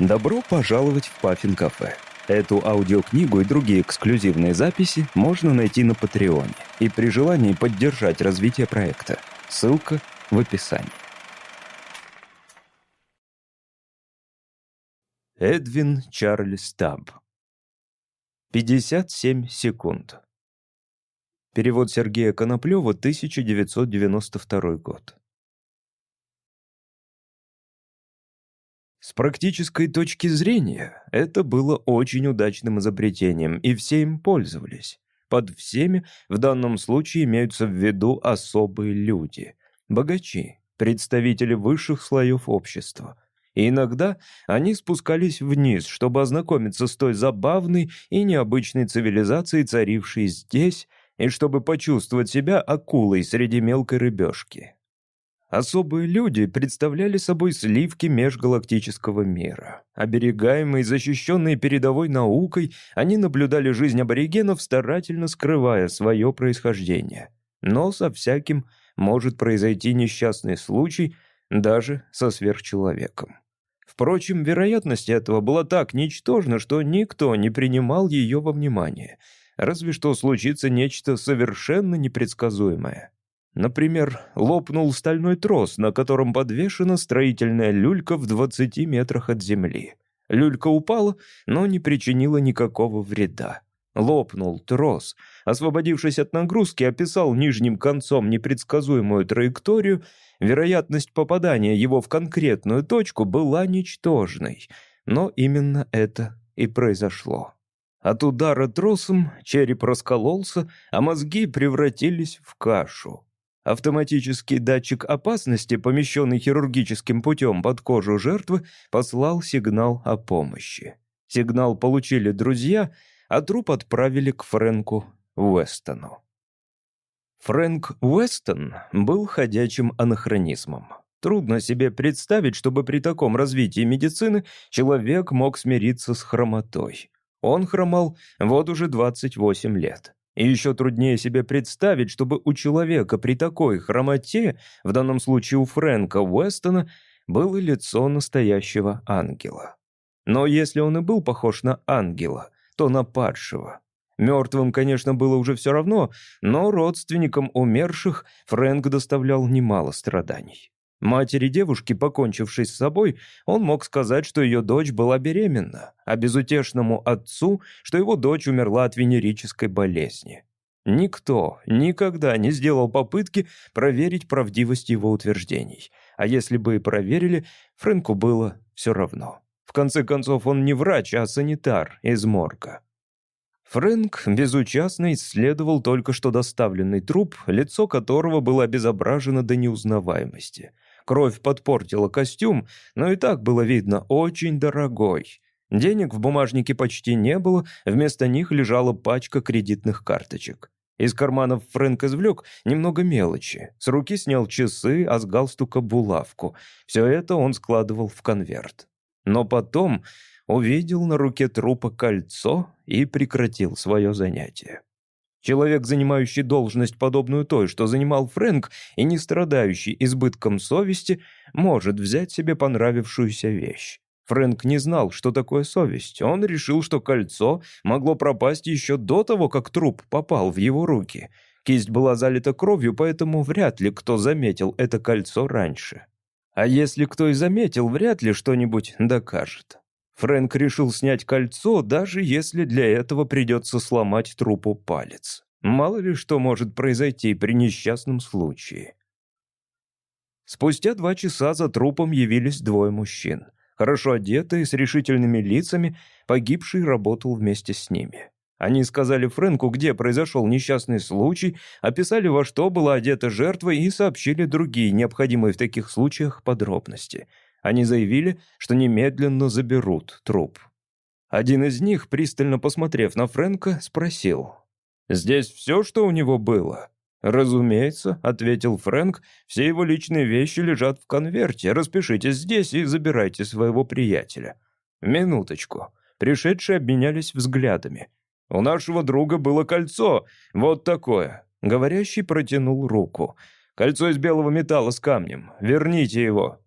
Добро пожаловать в Паффин Кафе. Эту аудиокнигу и другие эксклюзивные записи можно найти на Патреоне и при желании поддержать развитие проекта. Ссылка в описании. Эдвин Чарльз Таб 57 секунд. Перевод Сергея Коноплева, 1992 год. С практической точки зрения, это было очень удачным изобретением, и все им пользовались. Под всеми в данном случае имеются в виду особые люди, богачи, представители высших слоев общества. И иногда они спускались вниз, чтобы ознакомиться с той забавной и необычной цивилизацией, царившей здесь, и чтобы почувствовать себя акулой среди мелкой рыбешки. Особые люди представляли собой сливки межгалактического мира. Оберегаемые и защищенные передовой наукой, они наблюдали жизнь аборигенов, старательно скрывая свое происхождение. Но со всяким может произойти несчастный случай даже со сверхчеловеком. Впрочем, вероятность этого была так ничтожна, что никто не принимал ее во внимание. Разве что случится нечто совершенно непредсказуемое. Например, лопнул стальной трос, на котором подвешена строительная люлька в 20 метрах от земли. Люлька упала, но не причинила никакого вреда. Лопнул трос. Освободившись от нагрузки, описал нижним концом непредсказуемую траекторию. Вероятность попадания его в конкретную точку была ничтожной. Но именно это и произошло. От удара тросом череп раскололся, а мозги превратились в кашу. Автоматический датчик опасности, помещенный хирургическим путем под кожу жертвы, послал сигнал о помощи. Сигнал получили друзья, а труп отправили к Фрэнку Уэстону. Фрэнк Уэстон был ходячим анахронизмом. Трудно себе представить, чтобы при таком развитии медицины человек мог смириться с хромотой. Он хромал вот уже 28 лет. И еще труднее себе представить, чтобы у человека при такой хромоте, в данном случае у Фрэнка Уэстона, было лицо настоящего ангела. Но если он и был похож на ангела, то на падшего. Мертвым, конечно, было уже все равно, но родственникам умерших Фрэнк доставлял немало страданий. Матери девушки, покончившей с собой, он мог сказать, что ее дочь была беременна, а безутешному отцу, что его дочь умерла от венерической болезни. Никто никогда не сделал попытки проверить правдивость его утверждений. А если бы и проверили, Фрэнку было все равно. В конце концов, он не врач, а санитар из морга. Фрэнк безучастно исследовал только что доставленный труп, лицо которого было обезображено до неузнаваемости – Кровь подпортила костюм, но и так было видно, очень дорогой. Денег в бумажнике почти не было, вместо них лежала пачка кредитных карточек. Из карманов Фрэнк извлек немного мелочи. С руки снял часы, а с галстука булавку. Все это он складывал в конверт. Но потом увидел на руке трупа кольцо и прекратил свое занятие. Человек, занимающий должность, подобную той, что занимал Фрэнк, и не страдающий избытком совести, может взять себе понравившуюся вещь. Фрэнк не знал, что такое совесть. Он решил, что кольцо могло пропасть еще до того, как труп попал в его руки. Кисть была залита кровью, поэтому вряд ли кто заметил это кольцо раньше. А если кто и заметил, вряд ли что-нибудь докажет. Фрэнк решил снять кольцо, даже если для этого придется сломать трупу палец. Мало ли что может произойти при несчастном случае. Спустя два часа за трупом явились двое мужчин. Хорошо одетые, с решительными лицами, погибший работал вместе с ними. Они сказали Фрэнку, где произошел несчастный случай, описали, во что была одета жертва и сообщили другие необходимые в таких случаях подробности — они заявили, что немедленно заберут труп. Один из них, пристально посмотрев на Фрэнка, спросил. «Здесь все, что у него было?» «Разумеется», — ответил Фрэнк, — «все его личные вещи лежат в конверте. Распишитесь здесь и забирайте своего приятеля». «Минуточку». Пришедшие обменялись взглядами. «У нашего друга было кольцо, вот такое». Говорящий протянул руку. «Кольцо из белого металла с камнем. Верните его».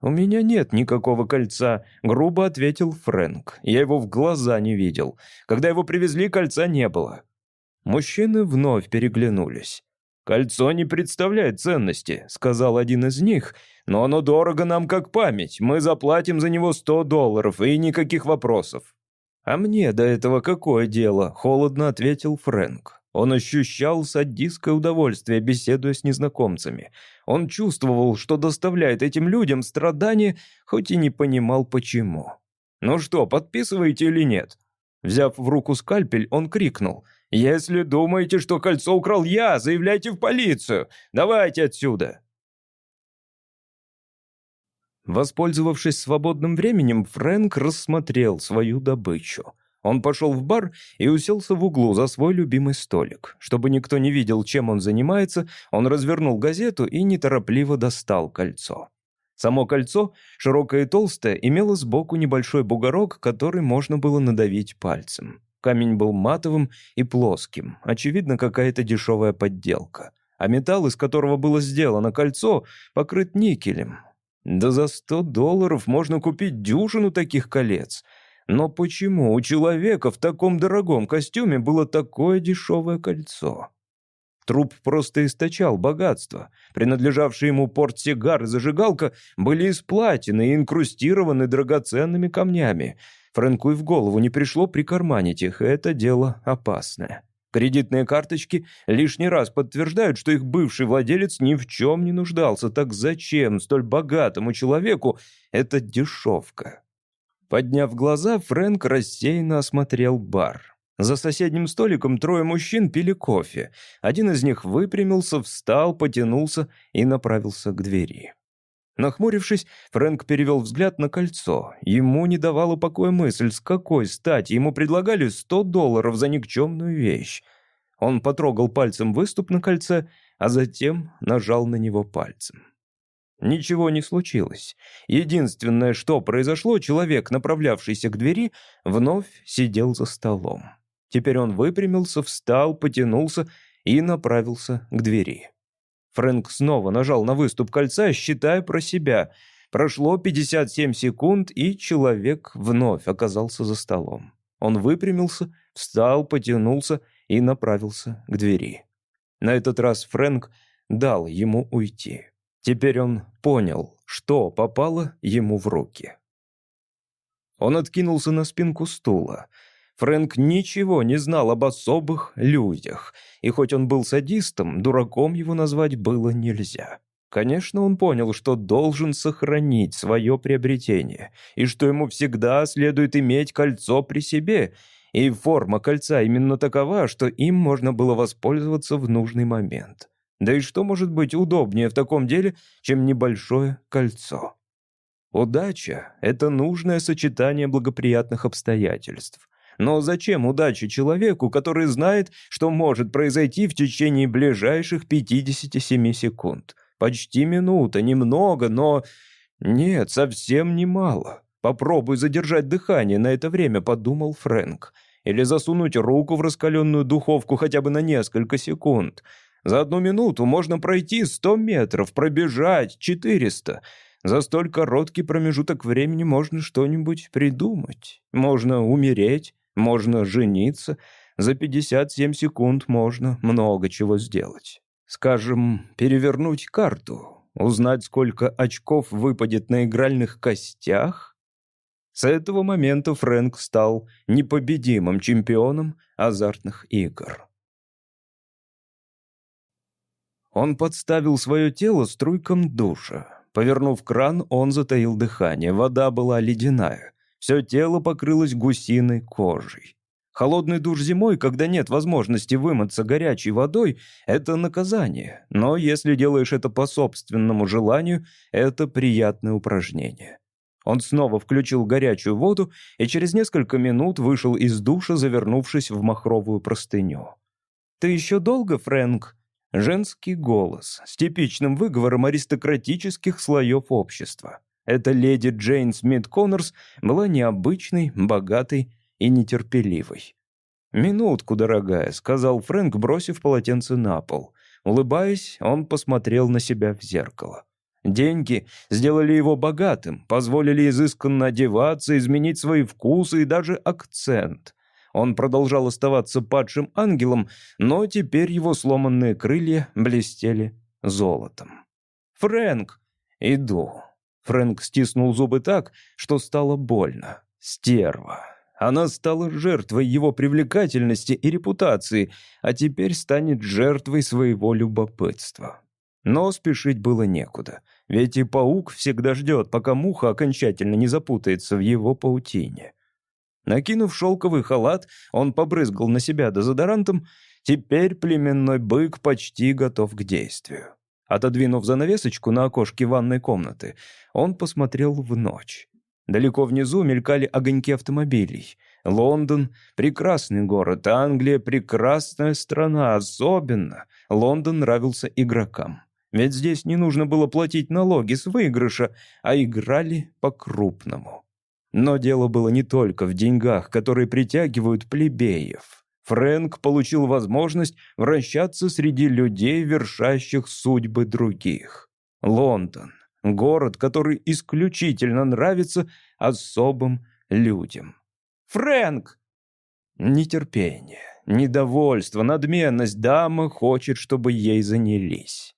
«У меня нет никакого кольца», — грубо ответил Фрэнк. «Я его в глаза не видел. Когда его привезли, кольца не было». Мужчины вновь переглянулись. «Кольцо не представляет ценности», — сказал один из них, «но оно дорого нам как память. Мы заплатим за него сто долларов, и никаких вопросов». «А мне до этого какое дело?» — холодно ответил Фрэнк. Он ощущал садистское удовольствие, беседуя с незнакомцами. Он чувствовал, что доставляет этим людям страдания, хоть и не понимал, почему. «Ну что, подписываете или нет?» Взяв в руку скальпель, он крикнул. «Если думаете, что кольцо украл я, заявляйте в полицию! Давайте отсюда!» Воспользовавшись свободным временем, Фрэнк рассмотрел свою добычу. Он пошел в бар и уселся в углу за свой любимый столик. Чтобы никто не видел, чем он занимается, он развернул газету и неторопливо достал кольцо. Само кольцо, широкое и толстое, имело сбоку небольшой бугорок, который можно было надавить пальцем. Камень был матовым и плоским, очевидно, какая-то дешевая подделка. А металл, из которого было сделано кольцо, покрыт никелем. Да за сто долларов можно купить дюжину таких колец. Но почему у человека в таком дорогом костюме было такое дешевое кольцо? Труп просто источал богатство. Принадлежавшие ему портсигар и зажигалка были из платины и инкрустированы драгоценными камнями. Фрэнку и в голову не пришло прикарманить их, это дело опасное. Кредитные карточки лишний раз подтверждают, что их бывший владелец ни в чем не нуждался. Так зачем столь богатому человеку эта дешевка? Подняв глаза, Фрэнк рассеянно осмотрел бар. За соседним столиком трое мужчин пили кофе. Один из них выпрямился, встал, потянулся и направился к двери. Нахмурившись, Фрэнк перевел взгляд на кольцо. Ему не давала покоя мысль, с какой стати ему предлагали 100 долларов за никчемную вещь. Он потрогал пальцем выступ на кольце, а затем нажал на него пальцем. Ничего не случилось. Единственное, что произошло, человек, направлявшийся к двери, вновь сидел за столом. Теперь он выпрямился, встал, потянулся и направился к двери. Фрэнк снова нажал на выступ кольца, считая про себя. Прошло 57 секунд, и человек вновь оказался за столом. Он выпрямился, встал, потянулся и направился к двери. На этот раз Фрэнк дал ему уйти. Теперь он понял, что попало ему в руки. Он откинулся на спинку стула. Фрэнк ничего не знал об особых людях, и хоть он был садистом, дураком его назвать было нельзя. Конечно, он понял, что должен сохранить свое приобретение, и что ему всегда следует иметь кольцо при себе, и форма кольца именно такова, что им можно было воспользоваться в нужный момент. Да и что может быть удобнее в таком деле, чем небольшое кольцо? Удача — это нужное сочетание благоприятных обстоятельств. Но зачем удача человеку, который знает, что может произойти в течение ближайших 57 секунд? Почти минута, немного, но... Нет, совсем немало. Попробуй задержать дыхание на это время, подумал Фрэнк. Или засунуть руку в раскаленную духовку хотя бы на несколько секунд. За одну минуту можно пройти 100 метров, пробежать 400. За столь короткий промежуток времени можно что-нибудь придумать. Можно умереть, можно жениться. За 57 секунд можно много чего сделать. Скажем, перевернуть карту, узнать, сколько очков выпадет на игральных костях. С этого момента Фрэнк стал непобедимым чемпионом азартных игр. Он подставил свое тело струйкам душа. Повернув кран, он затаил дыхание. Вода была ледяная. Все тело покрылось гусиной кожей. Холодный душ зимой, когда нет возможности вымыться горячей водой, это наказание. Но если делаешь это по собственному желанию, это приятное упражнение. Он снова включил горячую воду и через несколько минут вышел из душа, завернувшись в махровую простыню. «Ты еще долго, Фрэнк?» Женский голос с типичным выговором аристократических слоев общества. Эта леди Джейн Смит Коннорс была необычной, богатой и нетерпеливой. «Минутку, дорогая», — сказал Фрэнк, бросив полотенце на пол. Улыбаясь, он посмотрел на себя в зеркало. Деньги сделали его богатым, позволили изысканно одеваться, изменить свои вкусы и даже акцент. Он продолжал оставаться падшим ангелом, но теперь его сломанные крылья блестели золотом. «Фрэнк!» «Иду». Фрэнк стиснул зубы так, что стало больно. «Стерва». Она стала жертвой его привлекательности и репутации, а теперь станет жертвой своего любопытства. Но спешить было некуда, ведь и паук всегда ждет, пока муха окончательно не запутается в его паутине. Накинув шелковый халат, он побрызгал на себя дезодорантом, теперь племенной бык почти готов к действию. Отодвинув занавесочку на окошке ванной комнаты, он посмотрел в ночь. Далеко внизу мелькали огоньки автомобилей. Лондон — прекрасный город, Англия — прекрасная страна, особенно Лондон нравился игрокам. Ведь здесь не нужно было платить налоги с выигрыша, а играли по-крупному. Но дело было не только в деньгах, которые притягивают плебеев. Фрэнк получил возможность вращаться среди людей, вершащих судьбы других. Лондон — город, который исключительно нравится особым людям. «Фрэнк!» Нетерпение, недовольство, надменность дама хочет, чтобы ей занялись.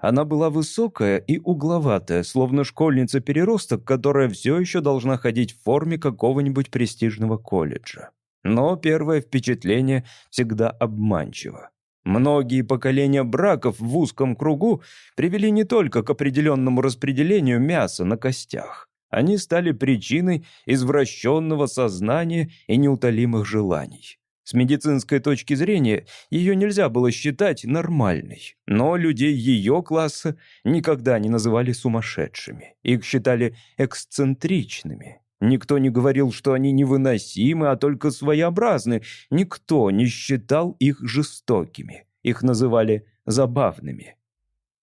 Она была высокая и угловатая, словно школьница-переросток, которая все еще должна ходить в форме какого-нибудь престижного колледжа. Но первое впечатление всегда обманчиво. Многие поколения браков в узком кругу привели не только к определенному распределению мяса на костях. Они стали причиной извращенного сознания и неутолимых желаний. С медицинской точки зрения ее нельзя было считать нормальной, но людей ее класса никогда не называли сумасшедшими. Их считали эксцентричными. Никто не говорил, что они невыносимы, а только своеобразны. Никто не считал их жестокими. Их называли забавными.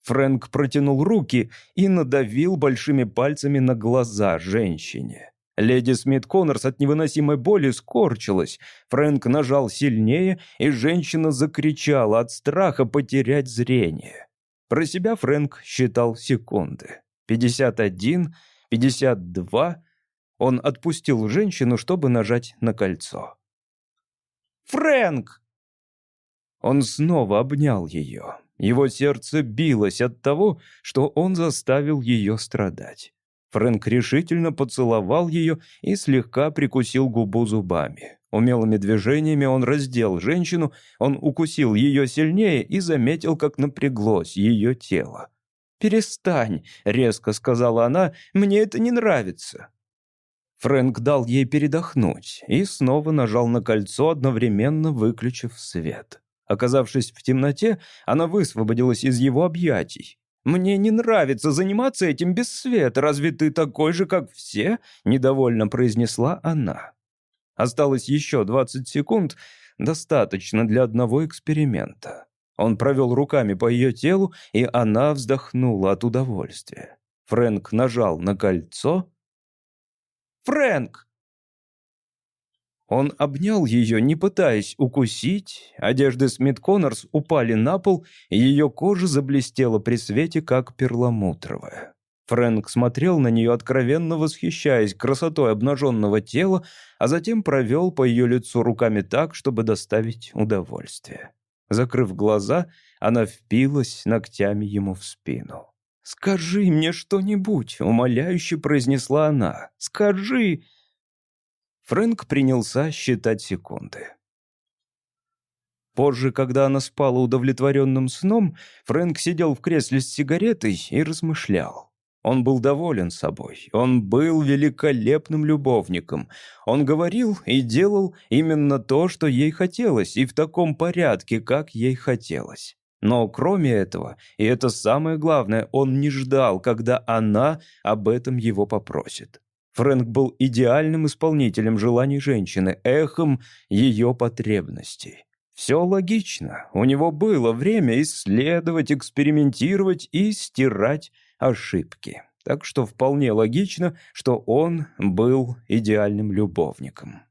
Фрэнк протянул руки и надавил большими пальцами на глаза женщине. Леди Смит Коннорс от невыносимой боли скорчилась. Фрэнк нажал сильнее, и женщина закричала от страха потерять зрение. Про себя Фрэнк считал секунды. Пятьдесят один, пятьдесят два. Он отпустил женщину, чтобы нажать на кольцо. «Фрэнк!» Он снова обнял ее. Его сердце билось от того, что он заставил ее страдать. Фрэнк решительно поцеловал ее и слегка прикусил губу зубами. Умелыми движениями он раздел женщину, он укусил ее сильнее и заметил, как напряглось ее тело. «Перестань», — резко сказала она, — «мне это не нравится». Фрэнк дал ей передохнуть и снова нажал на кольцо, одновременно выключив свет. Оказавшись в темноте, она высвободилась из его объятий. «Мне не нравится заниматься этим без света. Разве ты такой же, как все?» — недовольно произнесла она. Осталось еще 20 секунд, достаточно для одного эксперимента. Он провел руками по ее телу, и она вздохнула от удовольствия. Фрэнк нажал на кольцо. «Фрэнк!» Он обнял ее, не пытаясь укусить. Одежды Смит Коннорс упали на пол, и ее кожа заблестела при свете, как перламутровая. Фрэнк смотрел на нее, откровенно восхищаясь красотой обнаженного тела, а затем провел по ее лицу руками так, чтобы доставить удовольствие. Закрыв глаза, она впилась ногтями ему в спину. «Скажи мне что-нибудь», — умоляюще произнесла она. «Скажи!» Фрэнк принялся считать секунды. Позже, когда она спала удовлетворенным сном, Фрэнк сидел в кресле с сигаретой и размышлял. Он был доволен собой, он был великолепным любовником. Он говорил и делал именно то, что ей хотелось, и в таком порядке, как ей хотелось. Но кроме этого, и это самое главное, он не ждал, когда она об этом его попросит. Фрэнк был идеальным исполнителем желаний женщины, эхом ее потребностей. Все логично. У него было время исследовать, экспериментировать и стирать ошибки. Так что вполне логично, что он был идеальным любовником.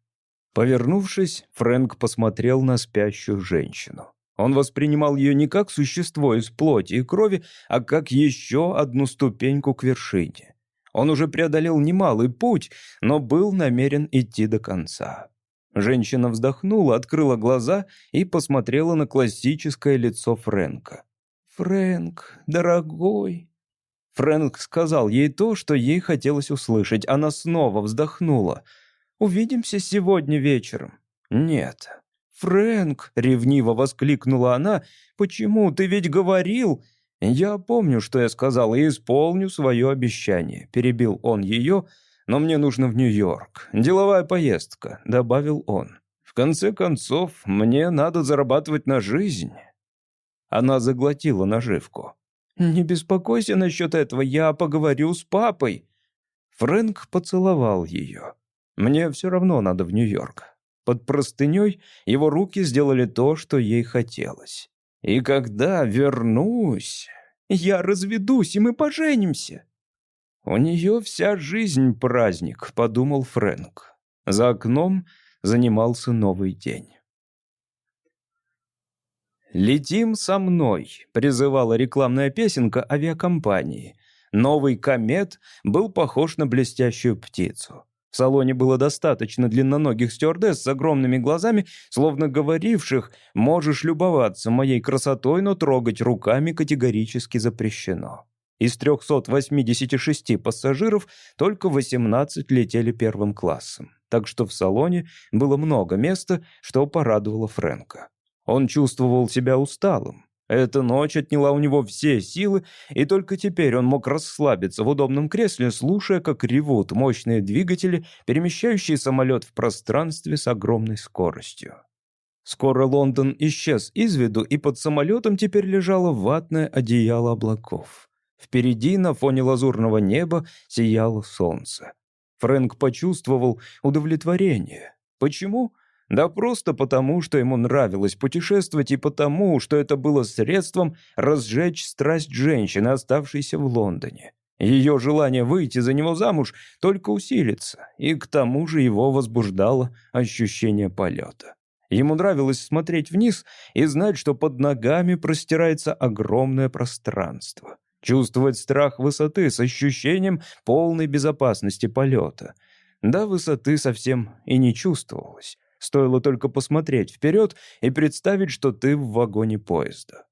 Повернувшись, Фрэнк посмотрел на спящую женщину. Он воспринимал ее не как существо из плоти и крови, а как еще одну ступеньку к вершине. Он уже преодолел немалый путь, но был намерен идти до конца. Женщина вздохнула, открыла глаза и посмотрела на классическое лицо Фрэнка. «Фрэнк, дорогой!» Фрэнк сказал ей то, что ей хотелось услышать. Она снова вздохнула. «Увидимся сегодня вечером?» «Нет». «Фрэнк!» — ревниво воскликнула она. «Почему? Ты ведь говорил...» «Я помню, что я сказал, и исполню свое обещание», — перебил он ее, «но мне нужно в Нью-Йорк. Деловая поездка», — добавил он. «В конце концов, мне надо зарабатывать на жизнь». Она заглотила наживку. «Не беспокойся насчет этого, я поговорю с папой». Фрэнк поцеловал ее. «Мне все равно надо в Нью-Йорк». Под простыней его руки сделали то, что ей хотелось. «И когда вернусь...» Я разведусь, и мы поженимся». «У нее вся жизнь праздник», — подумал Фрэнк. За окном занимался новый день. «Летим со мной», — призывала рекламная песенка авиакомпании. Новый комет был похож на блестящую птицу. В салоне было достаточно длинноногих стюардесс с огромными глазами, словно говоривших «можешь любоваться моей красотой, но трогать руками категорически запрещено». Из 386 пассажиров только 18 летели первым классом, так что в салоне было много места, что порадовало Фрэнка. Он чувствовал себя усталым. Эта ночь отняла у него все силы, и только теперь он мог расслабиться в удобном кресле, слушая, как ревут мощные двигатели, перемещающие самолет в пространстве с огромной скоростью. Скоро Лондон исчез из виду, и под самолетом теперь лежало ватное одеяло облаков. Впереди, на фоне лазурного неба, сияло солнце. Фрэнк почувствовал удовлетворение. Почему? Да просто потому, что ему нравилось путешествовать и потому, что это было средством разжечь страсть женщины, оставшейся в Лондоне. Ее желание выйти за него замуж только усилится, и к тому же его возбуждало ощущение полета. Ему нравилось смотреть вниз и знать, что под ногами простирается огромное пространство. Чувствовать страх высоты с ощущением полной безопасности полета. Да, высоты совсем и не чувствовалось. Стоило только посмотреть вперед и представить, что ты в вагоне поезда.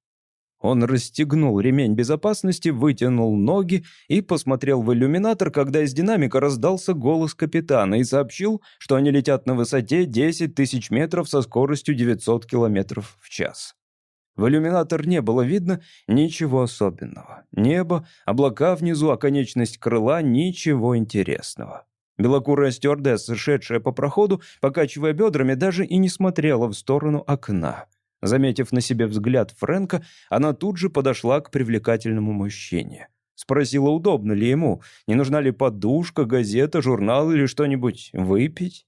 Он расстегнул ремень безопасности, вытянул ноги и посмотрел в иллюминатор, когда из динамика раздался голос капитана и сообщил, что они летят на высоте 10 тысяч метров со скоростью 900 километров в час. В иллюминатор не было видно ничего особенного. Небо, облака внизу, оконечность крыла — ничего интересного. Белокурая стюардесса, шедшая по проходу, покачивая бедрами, даже и не смотрела в сторону окна. Заметив на себе взгляд Фрэнка, она тут же подошла к привлекательному мужчине. Спросила, удобно ли ему, не нужна ли подушка, газета, журнал или что-нибудь выпить.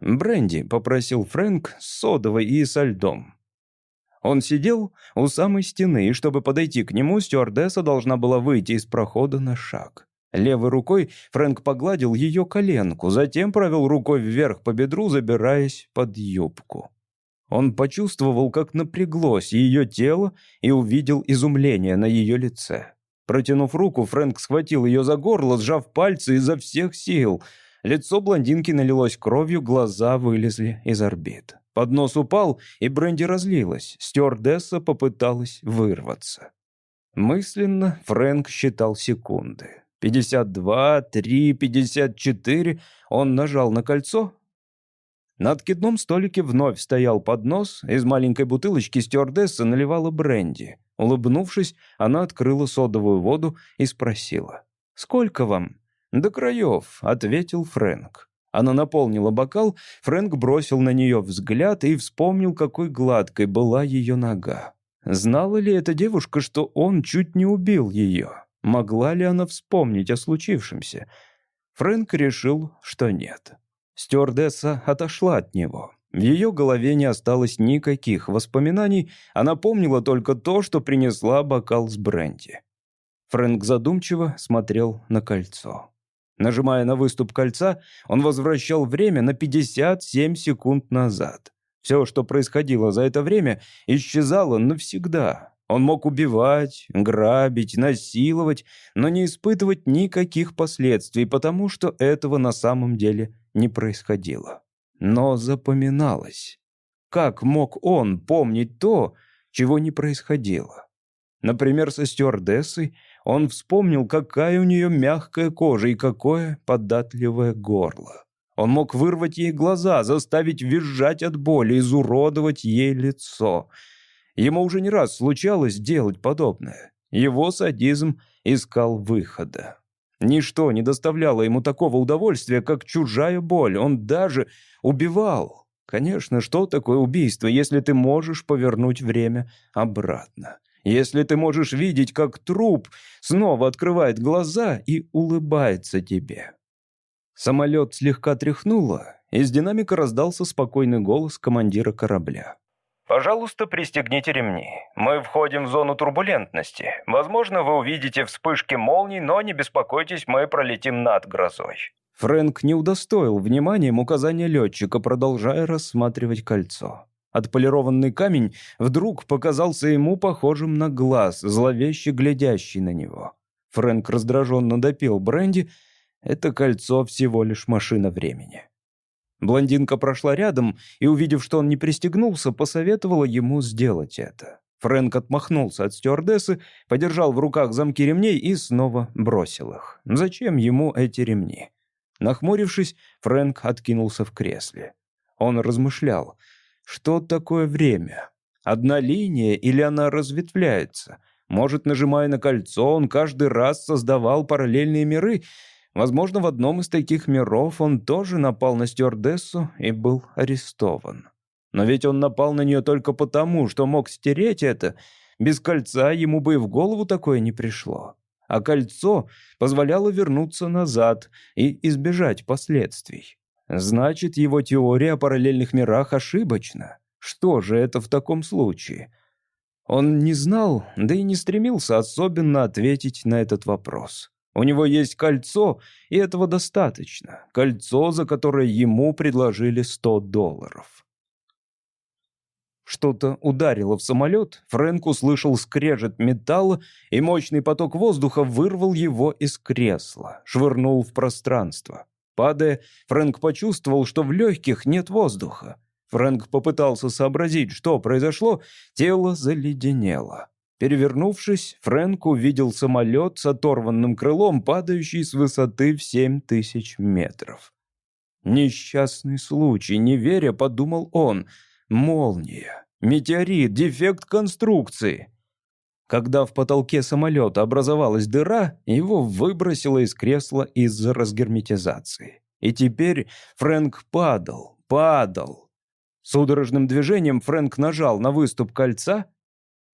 «Бренди», — попросил Фрэнк, — с содовой и со льдом. Он сидел у самой стены, и чтобы подойти к нему, стюардесса должна была выйти из прохода на шаг. Левой рукой Фрэнк погладил ее коленку, затем провел рукой вверх по бедру, забираясь под юбку. Он почувствовал, как напряглось ее тело и увидел изумление на ее лице. Протянув руку, Фрэнк схватил ее за горло, сжав пальцы изо всех сил. Лицо блондинки налилось кровью, глаза вылезли из орбит. Поднос упал, и бренди разлилась. Стюардесса попыталась вырваться. Мысленно Фрэнк считал секунды. 52, 3, 54. Он нажал на кольцо. На откидном столике вновь стоял поднос. Из маленькой бутылочки стюардесса наливала бренди. Улыбнувшись, она открыла содовую воду и спросила. «Сколько вам?» «До краев», — ответил Фрэнк. Она наполнила бокал, Фрэнк бросил на нее взгляд и вспомнил, какой гладкой была ее нога. Знала ли эта девушка, что он чуть не убил ее? Могла ли она вспомнить о случившемся? Фрэнк решил, что нет. Стюардесса отошла от него. В ее голове не осталось никаких воспоминаний, она помнила только то, что принесла бокал с бренди. Фрэнк задумчиво смотрел на кольцо. Нажимая на выступ кольца, он возвращал время на 57 секунд назад. Все, что происходило за это время, исчезало навсегда. Он мог убивать, грабить, насиловать, но не испытывать никаких последствий, потому что этого на самом деле не происходило. Но запоминалось. Как мог он помнить то, чего не происходило? Например, со стюардессой он вспомнил, какая у нее мягкая кожа и какое податливое горло. Он мог вырвать ей глаза, заставить визжать от боли, изуродовать ей лицо. Ему уже не раз случалось делать подобное. Его садизм искал выхода. Ничто не доставляло ему такого удовольствия, как чужая боль. Он даже убивал. Конечно, что такое убийство, если ты можешь повернуть время обратно? Если ты можешь видеть, как труп снова открывает глаза и улыбается тебе. Самолет слегка тряхнуло, из динамика раздался спокойный голос командира корабля. «Пожалуйста, пристегните ремни. Мы входим в зону турбулентности. Возможно, вы увидите вспышки молний, но не беспокойтесь, мы пролетим над грозой». Фрэнк не удостоил вниманием указания летчика, продолжая рассматривать кольцо. Отполированный камень вдруг показался ему похожим на глаз, зловеще глядящий на него. Фрэнк раздраженно допил бренди. Это кольцо всего лишь машина времени. Блондинка прошла рядом и, увидев, что он не пристегнулся, посоветовала ему сделать это. Фрэнк отмахнулся от стюардессы, подержал в руках замки ремней и снова бросил их. Зачем ему эти ремни? Нахмурившись, Фрэнк откинулся в кресле. Он размышлял, что такое время? Одна линия или она разветвляется? Может, нажимая на кольцо, он каждый раз создавал параллельные миры — Возможно, в одном из таких миров он тоже напал на стюардессу и был арестован. Но ведь он напал на нее только потому, что мог стереть это. Без кольца ему бы и в голову такое не пришло. А кольцо позволяло вернуться назад и избежать последствий. Значит, его теория о параллельных мирах ошибочна. Что же это в таком случае? Он не знал, да и не стремился особенно ответить на этот вопрос. У него есть кольцо, и этого достаточно. Кольцо, за которое ему предложили 100 долларов. Что-то ударило в самолет, Фрэнк услышал скрежет металла, и мощный поток воздуха вырвал его из кресла, швырнул в пространство. Падая, Фрэнк почувствовал, что в легких нет воздуха. Фрэнк попытался сообразить, что произошло, тело заледенело. Перевернувшись, Фрэнк увидел самолет с оторванным крылом, падающий с высоты в семь тысяч метров. Несчастный случай, не веря, подумал он. Молния, метеорит, дефект конструкции. Когда в потолке самолета образовалась дыра, его выбросило из кресла из-за разгерметизации. И теперь Фрэнк падал, падал. Судорожным движением Фрэнк нажал на выступ кольца —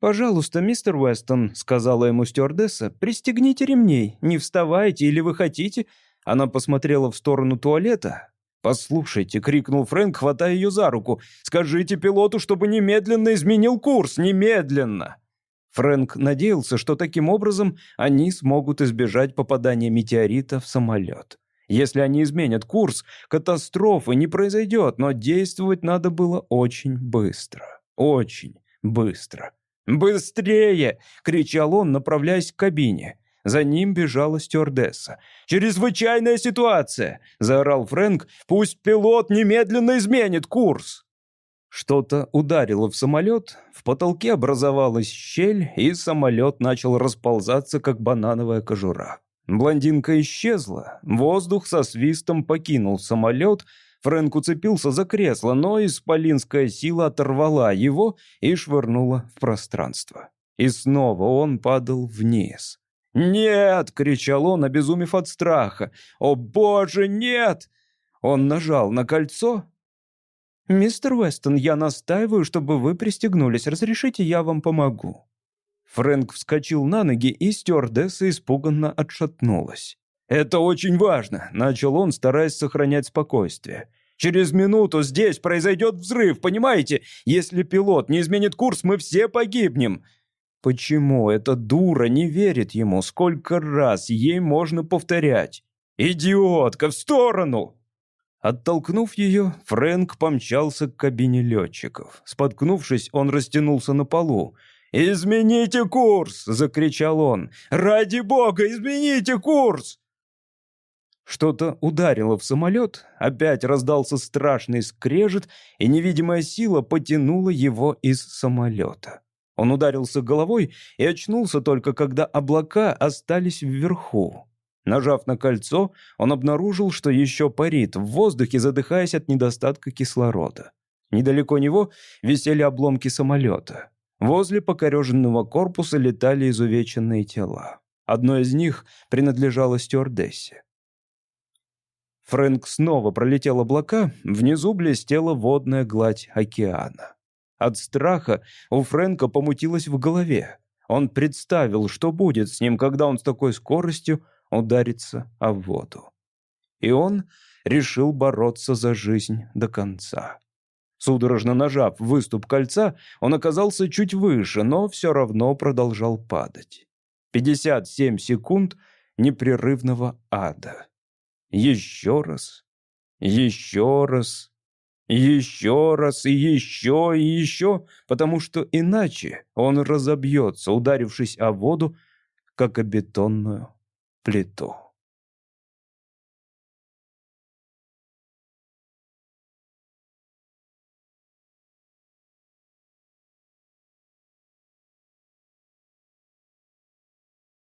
«Пожалуйста, мистер Уэстон», — сказала ему стюардесса, — «пристегните ремней, не вставайте или вы хотите». Она посмотрела в сторону туалета. «Послушайте», — крикнул Фрэнк, хватая ее за руку, — «скажите пилоту, чтобы немедленно изменил курс, немедленно!» Фрэнк надеялся, что таким образом они смогут избежать попадания метеорита в самолет. Если они изменят курс, катастрофы не произойдет, но действовать надо было очень быстро. Очень быстро. «Быстрее!» — кричал он, направляясь к кабине. За ним бежала стюардесса. «Чрезвычайная ситуация!» — заорал Фрэнк. «Пусть пилот немедленно изменит курс!» Что-то ударило в самолет, в потолке образовалась щель, и самолет начал расползаться, как банановая кожура. Блондинка исчезла, воздух со свистом покинул самолет, Фрэнк уцепился за кресло, но исполинская сила оторвала его и швырнула в пространство. И снова он падал вниз. «Нет!» — кричал он, обезумев от страха. «О боже, нет!» Он нажал на кольцо. «Мистер Уэстон, я настаиваю, чтобы вы пристегнулись. Разрешите, я вам помогу». Фрэнк вскочил на ноги, и стюардесса испуганно отшатнулась. «Это очень важно», — начал он, стараясь сохранять спокойствие. «Через минуту здесь произойдет взрыв, понимаете? Если пилот не изменит курс, мы все погибнем». Почему эта дура не верит ему? Сколько раз ей можно повторять? «Идиотка, в сторону!» Оттолкнув ее, Фрэнк помчался к кабине летчиков. Споткнувшись, он растянулся на полу. «Измените курс!» — закричал он. «Ради бога, измените курс!» Что-то ударило в самолет, опять раздался страшный скрежет, и невидимая сила потянула его из самолета. Он ударился головой и очнулся только, когда облака остались вверху. Нажав на кольцо, он обнаружил, что еще парит в воздухе, задыхаясь от недостатка кислорода. Недалеко него висели обломки самолета. Возле покореженного корпуса летали изувеченные тела. Одно из них принадлежало стюардессе. Фрэнк снова пролетел облака, внизу блестела водная гладь океана. От страха у Фрэнка помутилось в голове. Он представил, что будет с ним, когда он с такой скоростью ударится о воду. И он решил бороться за жизнь до конца. Судорожно нажав выступ кольца, он оказался чуть выше, но все равно продолжал падать. 57 секунд непрерывного ада. Еще раз, еще раз, еще раз и еще и еще, потому что иначе он разобьется, ударившись о воду, как о бетонную плиту.